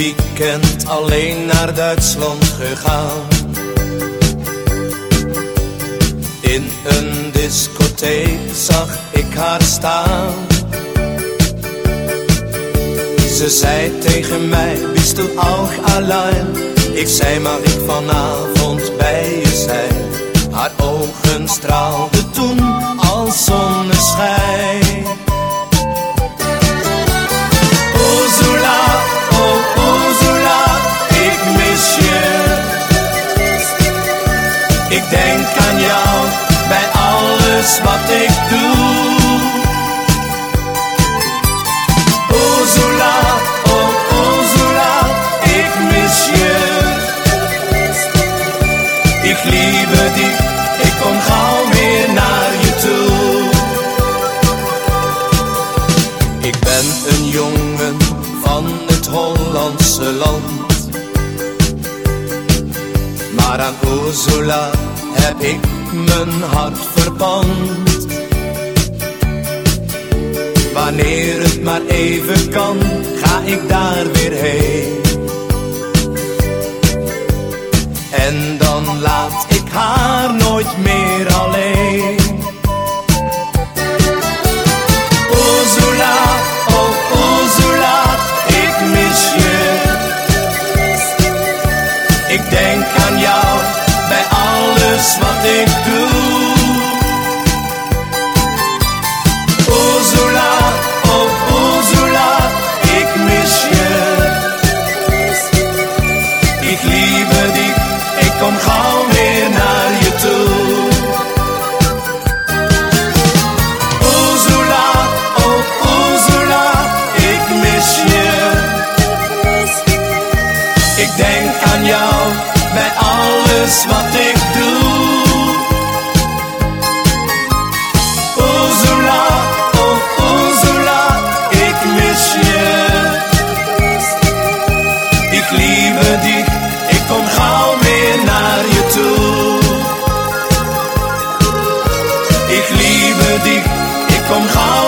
weekend alleen naar Duitsland gegaan. In een discotheek zag ik haar staan. Ze zei tegen mij, bist du auch allein? Ik zei, mag ik vanavond bij je zijn? Haar ogen straalden toen als zonneschijn. Ik denk aan jou bij alles wat ik doe. Ursula, oh Ursula, ik mis je. Ik liebe dich, ik kom gauw weer naar je toe. Ik ben een jongen van het Hollandse land. Maar aan Ursula heb ik mijn hart verpand. Wanneer het maar even kan, ga ik daar weer heen. En dan laat ik haar nooit meer alleen. Ursula, oh Ursula, ik mis je. Ik denk aan jou bij wat ik doe. Ursula, oh Ursula, ik mis je. Ik lieve, dich, ik kom gauw weer naar je toe. Ursula, oh ik mis je. Ik denk aan jou bij alles wat ik 共好。